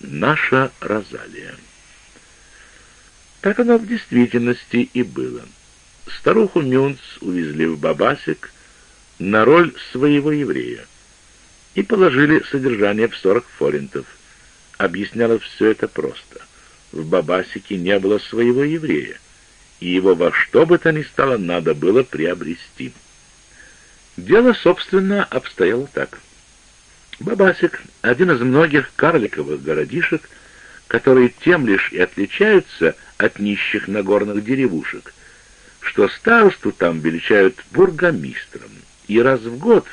Наша Розалия. Так оно в действительности и было. Старуху Мюнц увезли в Бабасик на роль своего еврея и положили содержание в сорок форинтов. Объяснялось все это просто. В Бабасике не было своего еврея, и его во что бы то ни стало надо было приобрести. Дело, собственно, обстояло так. Бабасик — один из многих карликовых городишек, которые тем лишь и отличаются от нищих нагорных деревушек, что старосту там величают бургомистром, и раз в год,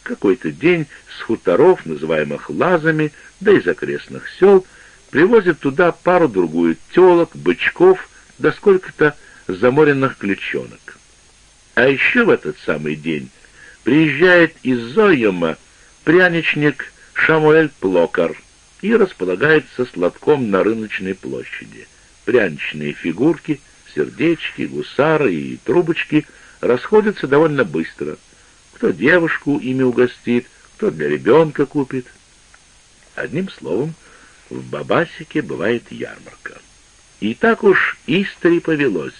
в какой-то день, с хуторов, называемых лазами, да из окрестных сел, привозят туда пару-другую телок, бычков, да сколько-то заморенных ключенок. А еще в этот самый день приезжает из Зойема пряничник Шамуэль Плокар и располагается сладком на рыночной площади. Пряничные фигурки, сердечки, гусары и трубочки расходятся довольно быстро. Кто девушку ими угостит, кто для ребенка купит. Одним словом, в Бабасике бывает ярмарка. И так уж истори повелось.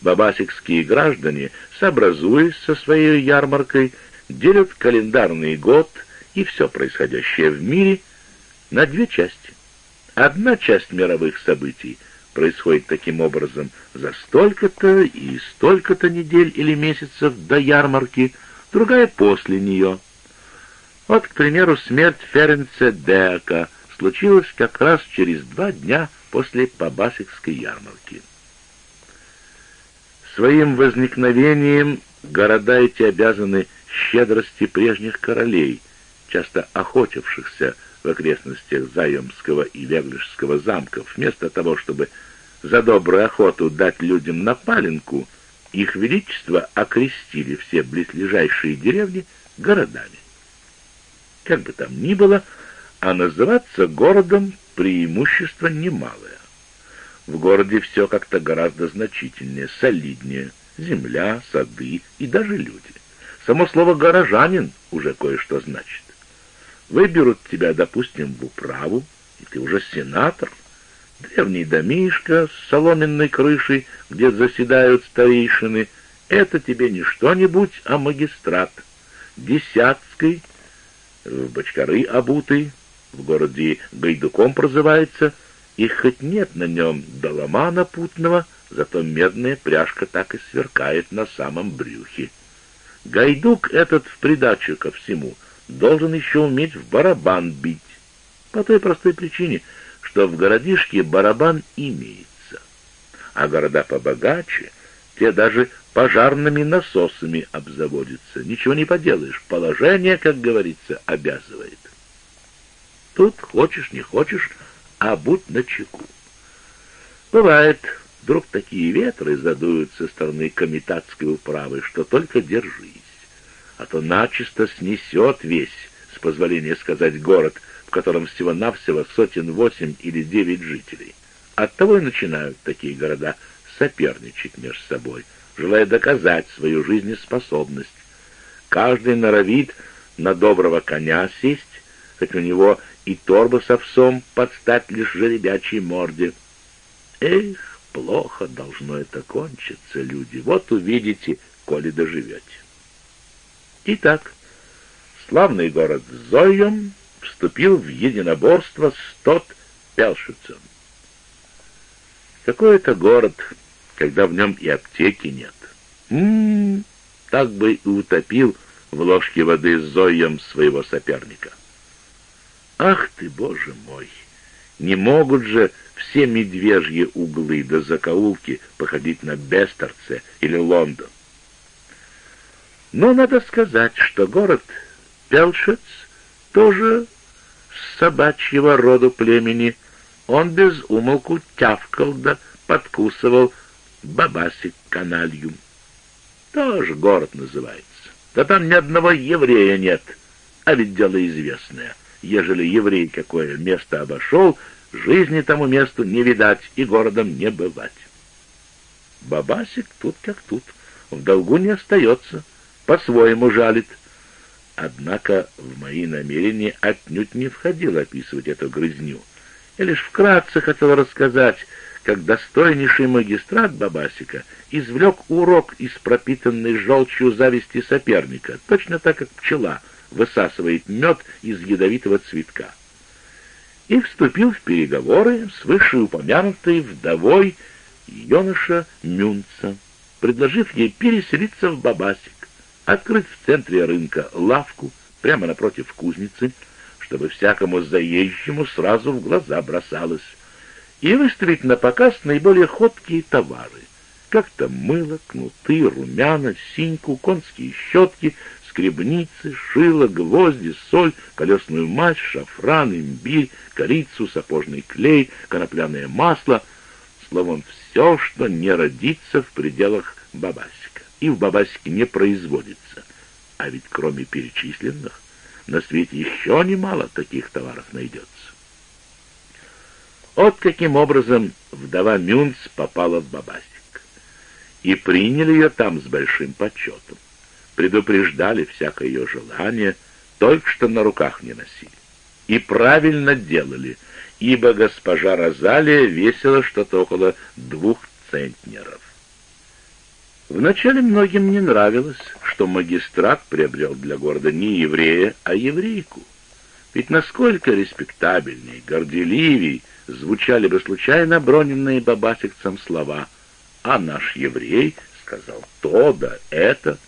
Бабасикские граждане, сообразуясь со своей ярмаркой, делят календарный год — и все происходящее в мире на две части. Одна часть мировых событий происходит таким образом за столько-то и столько-то недель или месяцев до ярмарки, другая после нее. Вот, к примеру, смерть Ференца Деака случилась как раз через два дня после Пабасикской ярмарки. Своим возникновением города эти обязаны щедрости прежних королей — часто охотившихся в окрестностях Заемского и Веглишского замков, вместо того, чтобы за добрую охоту дать людям напаленку, их величество окрестили все близлежащие деревни городами. Как бы там ни было, а называться городом преимущество немалое. В городе все как-то гораздо значительнее, солиднее. Земля, сады и даже люди. Само слово «горожанин» уже кое-что значит. Выберут тебя, допустим, в управу, и ты уже сенатор. Древний домишко с соломенной крышей, где заседают старейшины, это тебе не что-нибудь, а магистрат. Десятский, в бочкары обутый, в городе Гайдуком прозывается, и хоть нет на нем доломана путного, зато медная пряжка так и сверкает на самом брюхе. Гайдук этот в придачу ко всему — должен еще уметь в барабан бить. По той простой причине, что в городишке барабан имеется. А города побогаче, те даже пожарными насосами обзаводятся. Ничего не поделаешь, положение, как говорится, обязывает. Тут хочешь, не хочешь, а будь начеку. Бывает, вдруг такие ветры задуют со стороны комитатской управы, что только держись а то начисто снесет весь, с позволения сказать, город, в котором всего-навсего сотен восемь или девять жителей. Оттого и начинают такие города соперничать между собой, желая доказать свою жизнеспособность. Каждый норовит на доброго коня сесть, хоть у него и торба с овсом подстать лишь жеребячей морде. Эх, плохо должно это кончиться, люди, вот увидите, коли доживете. Итак, славный город Зойем вступил в единоборство с тот Пелшицем. Какой это город, когда в нем и аптеки нет? М -м -м, так бы и утопил в ложке воды Зоем своего соперника. Ах ты, боже мой! Не могут же все медвежьи углы до закоулки походить на Бестерце или Лондон. Но надо сказать, что город Пелшец тоже с собачьего рода племени. Он без умолку тявкал да подкусывал бабасик каналью. Тоже город называется. Да там ни одного еврея нет. А ведь дело известное. Ежели еврей какое место обошел, жизни тому месту не видать и городом не бывать. Бабасик тут как тут, в долгу не остается по-своему жалит. Однако в мои намерения отнюдь не входило описывать эту грызню. Я лишь вкратце хотел рассказать, как достойнейший магистрат Бабасика извлек урок из пропитанной желчью зависти соперника, точно так, как пчела высасывает мед из ядовитого цветка. И вступил в переговоры с вышеупомянутой вдовой юноша Мюнца, предложив ей переселиться в Бабасик, открыть в центре рынка лавку прямо напротив кузницы, чтобы всякому заезжему сразу в глаза бросалось, и выставить на показ наиболее ходкие товары, как-то мыло, кнуты, румяна, синьку, конские щетки, скребницы, шило, гвозди, соль, колесную мазь, шафран, имбирь, корицу, сапожный клей, конопляное масло, словом, все, что не родится в пределах Бабасика и в Бабасике не производится. А ведь кроме перечисленных на свете еще немало таких товаров найдется. Вот каким образом вдова Мюнц попала в Бабасик. И приняли ее там с большим почетом. Предупреждали всякое ее желание, только что на руках не носили. И правильно делали, ибо госпожа Розалия весила что-то около двух центнеров. Вначале многим не нравилось, что магистрат приобрел для города не еврея, а еврейку. Ведь насколько респектабельней, горделивей звучали бы случайно броненные бабасикцам слова «А наш еврей сказал то да это»,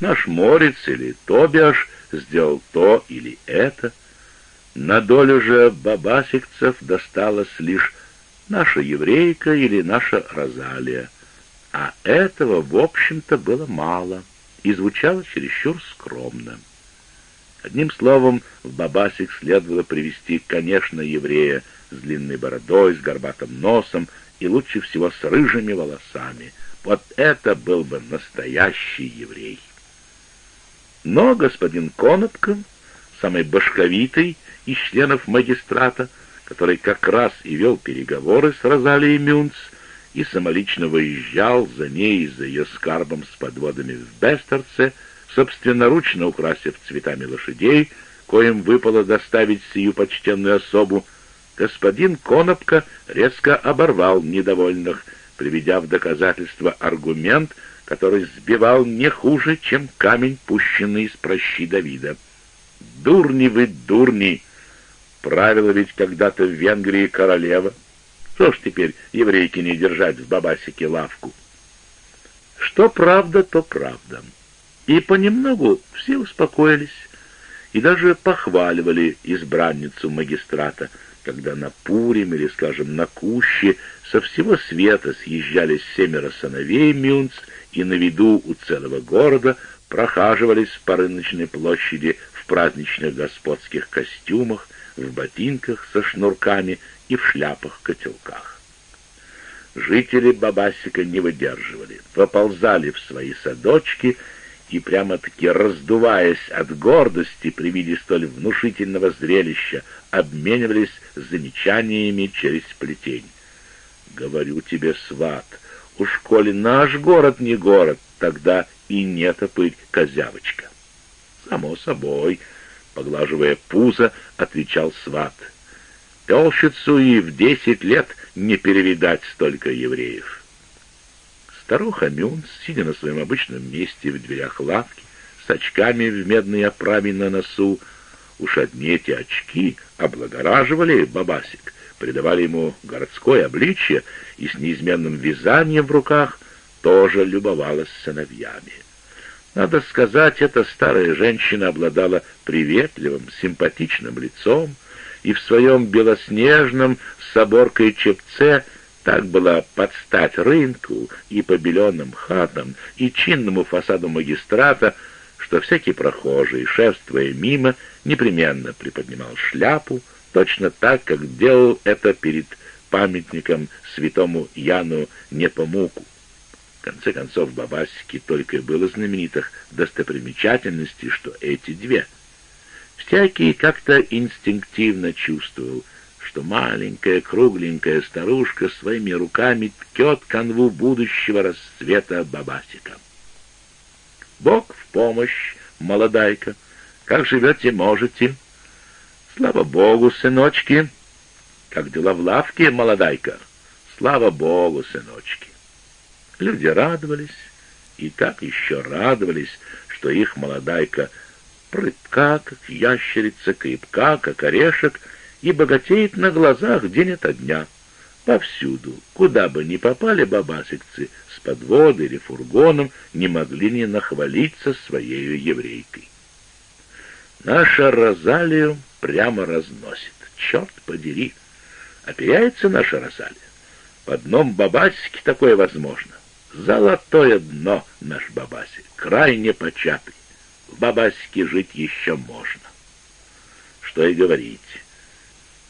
«Наш морец или Тобиаш сделал то или это». На долю же бабасикцев досталась лишь наша еврейка или наша Розалия — а этого, в общем-то, было мало и звучало чересчур скромно. Одним словом, в Бабасик следовало привести, конечно, еврея с длинной бородой, с горбатым носом и лучше всего с рыжими волосами. Вот это был бы настоящий еврей. Но господин Конопко, самый башковитый из членов магистрата, который как раз и вел переговоры с Розалией Мюнц, и самолично выезжал за ней и за ее скарбом с подводами в Бестерце, собственноручно украсив цветами лошадей, коим выпало доставить сию почтенную особу, господин Конопка резко оборвал недовольных, приведя в доказательство аргумент, который сбивал не хуже, чем камень, пущенный из прощи Давида. «Дурни вы, дурни! Правила ведь когда-то в Венгрии королева, что ж теперь еврейки не держать в бабасике лавку? Что правда, то правда. И понемногу все успокоились и даже похваливали избранницу магистрата, когда на Пурим или, скажем, на Куще со всего света съезжались семеро сыновей Мюнц и на виду у целого города прохаживались по рыночной площади в праздничных господских костюмах, в ботинках со шнурками и в шляпах-котелках. Жители Бабасика не выдерживали, поползали в свои садочки и прямо-таки раздуваясь от гордости при виде столь внушительного зрелища, обменивались замечаниями через плетень. «Говорю тебе, сват, уж коли наш город не город, тогда и не топырь козявочка». «Само собой», — поглаживая пузо, отвечал сват — Телщицу и в десять лет не перевидать столько евреев. Старуха Мюн, сидя на своем обычном месте в дверях лавки, с очками в медной оправе на носу, уж одни эти очки облагораживали бабасик, придавали ему городское обличье и с неизменным вязанием в руках тоже любовалась сыновьями. Надо сказать, эта старая женщина обладала приветливым, симпатичным лицом, и в своем белоснежном с оборкой чепце так была под стать рынку и побеленным хатам, и чинному фасаду магистрата, что всякий прохожий, шествуя мимо, непременно приподнимал шляпу, точно так, как делал это перед памятником святому Яну Непомуку. В конце концов, в Бабасике только и было знаменитых достопримечательностей, что эти две — Всякий как-то инстинктивно чувствовал, что маленькая кругленькая старушка своими руками ткет канву будущего расцвета бабасика. Бог в помощь, молодайка. Как живете, можете? Слава Богу, сыночки. Как дела в лавке, молодайка? Слава Богу, сыночки. Люди радовались, и так еще радовались, что их молодайка прытка, как ящерица, крепка, как орешек, и богатеет на глазах день ото дня. Повсюду, куда бы ни попали бабасикцы, с подводой или фургоном, не могли не нахвалиться своей еврейкой. Наша Розалию прямо разносит, черт подери. Оперяется наша Розалия. Под дном бабасики такое возможно. Золотое дно наш бабасик, крайне початый. В бабасике жить еще можно. Что и говорить.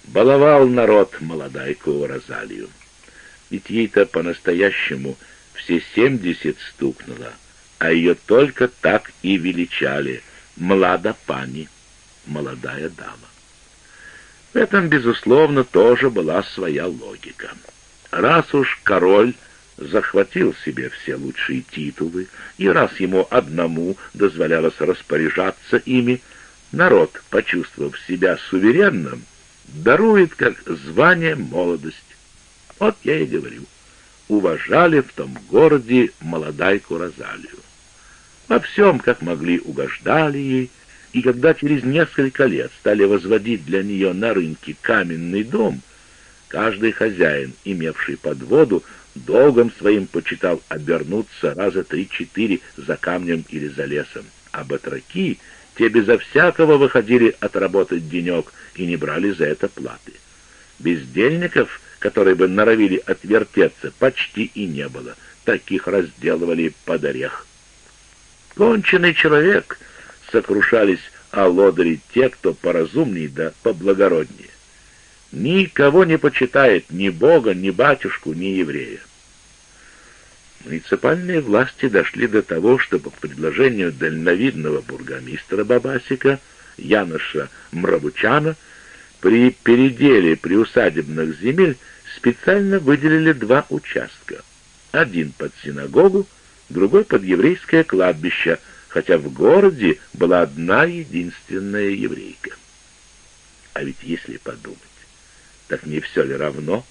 Баловал народ молодайку Розалию. Ведь ей-то по-настоящему все семьдесят стукнуло, а ее только так и величали «млада пани», молодая дама. В этом, безусловно, тоже была своя логика. Раз уж король захватил себе все лучшие титулы, и раз ему одному дозволялось распоряжаться ими, народ, почувствовав себя суверенным, дарует как звание молодость. Вот я и говорю, уважали в том городе молодайку Розалию. Во всем, как могли, угождали ей, и когда через несколько лет стали возводить для нее на рынке каменный дом, каждый хозяин, имевший подводу, долгом своим почитал обернуться раза три-четыре за камнем или за лесом, а батраки — те безо всякого выходили отработать денек и не брали за это платы. Бездельников, которые бы норовили отвертеться, почти и не было. Таких разделывали под орех. Конченый человек, сокрушались о лодыре те, кто поразумней да поблагороднее. Никого не почитает ни Бога, ни батюшку, ни еврея. Муниципальные власти дошли до того, что по предложению дальновидного бургомистра Бабасика Яноша Мравучана при переделе приусадебных земель специально выделили два участка. Один под синагогу, другой под еврейское кладбище, хотя в городе была одна единственная еврейка. А ведь если подумать, так не все ли равно?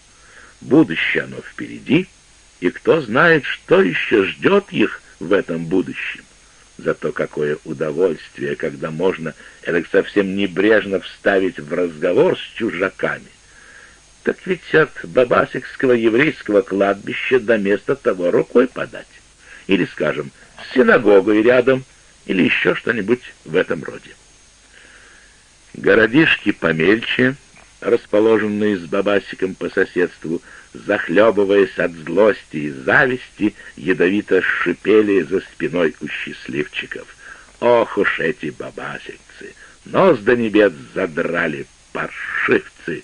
Будущее оно впереди — и кто знает, что еще ждет их в этом будущем. Зато какое удовольствие, когда можно это совсем небрежно вставить в разговор с чужаками. Так ведь от Бабасикского еврейского кладбища до места того рукой подать. Или, скажем, с синагогой рядом, или еще что-нибудь в этом роде. Городишки помельче, расположенные с Бабасиком по соседству, захлебываясь от злости и зависти, ядовито шипели за спиной у счастливчиков. Ох уж эти бабасицы! Нос до небес задрали, паршивцы!